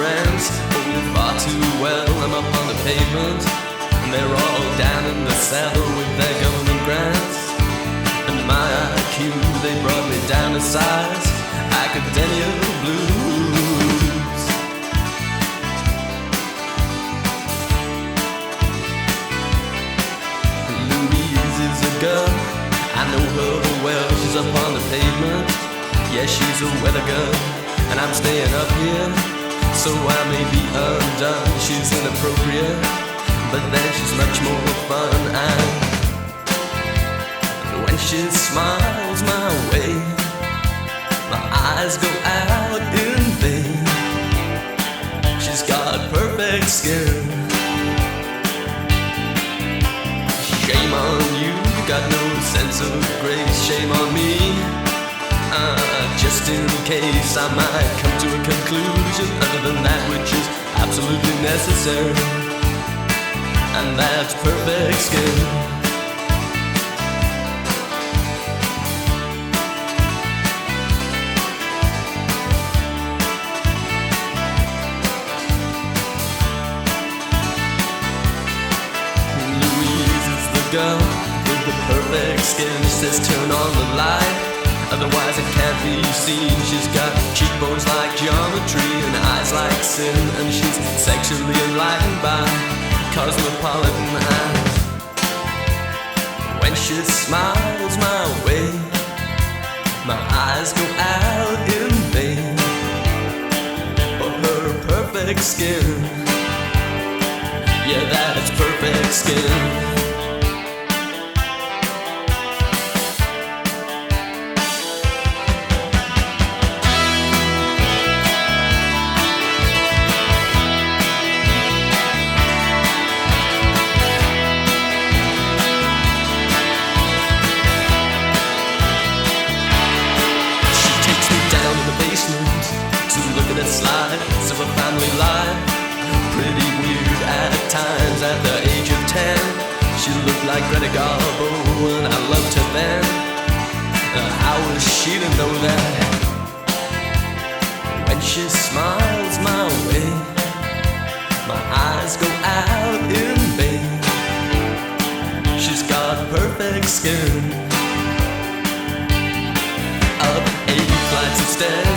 friends. Oh, far too well, I'm up on the pavement. And they're all down in the cellar with their government grants. And my IQ, they brought me down to size. Academia blues. And Louise is a girl, I know her well. She's up on the pavement. Yeah, she's a weather girl, and I'm staying up here. So I may be undone. She's inappropriate, but then she's much more fun. And when she smiles my way, my eyes go out in vain. She's got perfect skin. Shame on you, got no sense of grace. Shame on me. Just in case I might come to a conclusion other than that which is absolutely necessary. And that's perfect skin. Louise is the girl with the perfect skin. She says turn on the light, otherwise it can't be seen. She's got cheekbones like geometry and eyes like sin, and she's sexually enlightened by cosmopolitan eyes. When she smiles my way, my eyes go out in vain for her perfect skin. Yeah, that's perfect skin. Slides of a family life. Pretty weird at times at the age of ten. She looked like Greta Garbo and I loved her then. Uh, how was she to know that? When she smiles my way, my eyes go out in vain. She's got perfect skin. Up eight flights of stairs